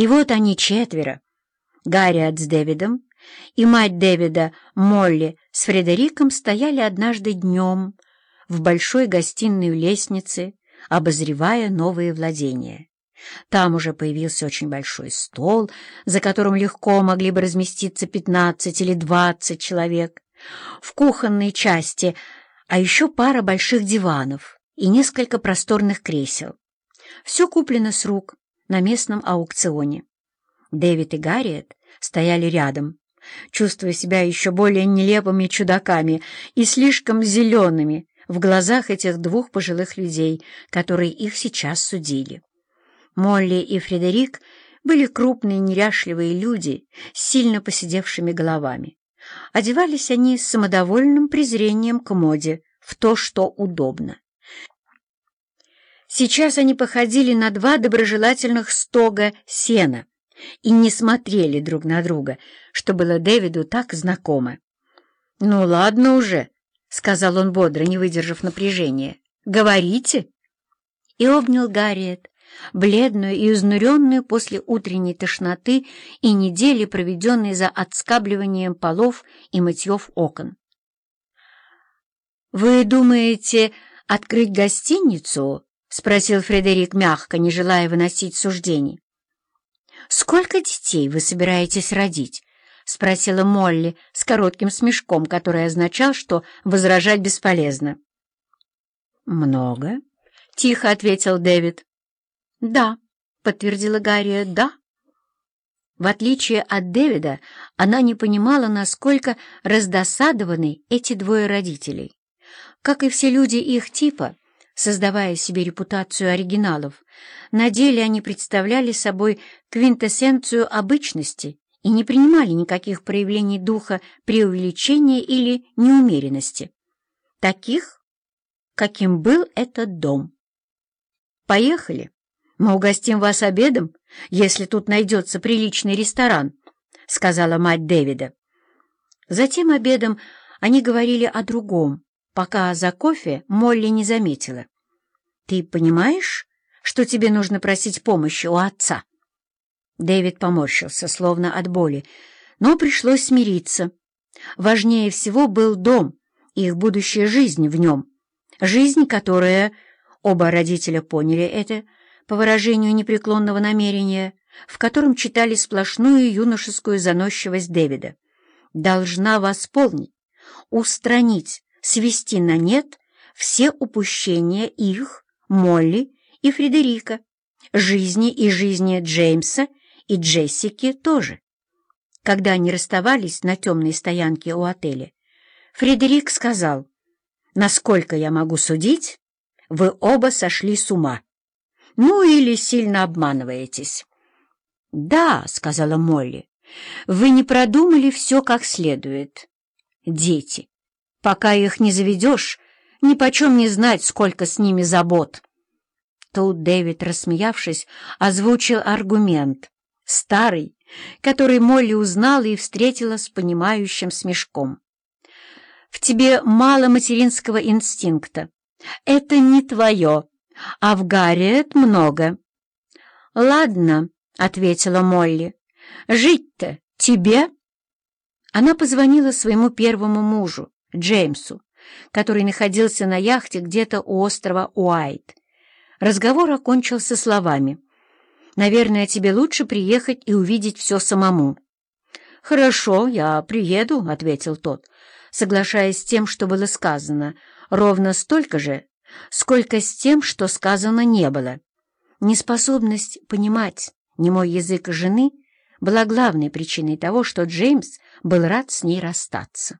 И вот они четверо. Гарриет с Дэвидом и мать Дэвида, Молли, с Фредериком стояли однажды днем в большой гостиной лестнице, обозревая новые владения. Там уже появился очень большой стол, за которым легко могли бы разместиться пятнадцать или двадцать человек. В кухонной части, а еще пара больших диванов и несколько просторных кресел. Все куплено с рук на местном аукционе. Дэвид и Гарриет стояли рядом, чувствуя себя еще более нелепыми чудаками и слишком зелеными в глазах этих двух пожилых людей, которые их сейчас судили. Молли и Фредерик были крупные неряшливые люди с сильно посидевшими головами. Одевались они с самодовольным презрением к моде, в то, что удобно. Сейчас они походили на два доброжелательных стога сена и не смотрели друг на друга, что было Дэвиду так знакомо. «Ну ладно уже», — сказал он бодро, не выдержав напряжения. «Говорите». И обнял Гарриет, бледную и изнуренную после утренней тошноты и недели, проведенной за отскабливанием полов и мытьев окон. «Вы думаете открыть гостиницу?» — спросил Фредерик мягко, не желая выносить суждений. «Сколько детей вы собираетесь родить?» — спросила Молли с коротким смешком, который означал, что возражать бесполезно. «Много?» — тихо ответил Дэвид. «Да», — подтвердила Гарри, — «да». В отличие от Дэвида, она не понимала, насколько раздосадованы эти двое родителей. Как и все люди их типа, создавая себе репутацию оригиналов, на деле они представляли собой квинтэссенцию обычности и не принимали никаких проявлений духа преувеличения или неумеренности. Таких, каким был этот дом. «Поехали!» «Мы угостим вас обедом, если тут найдется приличный ресторан», — сказала мать Дэвида. Затем обедом они говорили о другом, пока за кофе Молли не заметила. «Ты понимаешь, что тебе нужно просить помощи у отца?» Дэвид поморщился, словно от боли, но пришлось смириться. Важнее всего был дом их будущая жизнь в нем. Жизнь, которая, оба родителя поняли это, — по выражению непреклонного намерения, в котором читали сплошную юношескую заносчивость Дэвида, должна восполнить, устранить, свести на нет все упущения их, Молли и Фредерика, жизни и жизни Джеймса и Джессики тоже. Когда они расставались на темной стоянке у отеля, Фредерик сказал, «Насколько я могу судить, вы оба сошли с ума». Ну или сильно обманываетесь. — Да, — сказала Молли, — вы не продумали все как следует. Дети. Пока их не заведешь, ни почем не знать, сколько с ними забот. Тут Дэвид, рассмеявшись, озвучил аргумент, старый, который Молли узнала и встретила с понимающим смешком. «В тебе мало материнского инстинкта. Это не твое а в Гарриет много. — Ладно, — ответила Молли, — жить-то тебе? Она позвонила своему первому мужу, Джеймсу, который находился на яхте где-то у острова Уайт. Разговор окончился словами. «Наверное, тебе лучше приехать и увидеть все самому». «Хорошо, я приеду», — ответил тот, соглашаясь с тем, что было сказано, ровно столько же, сколько с тем, что сказано не было. Неспособность понимать немой язык жены была главной причиной того, что Джеймс был рад с ней расстаться.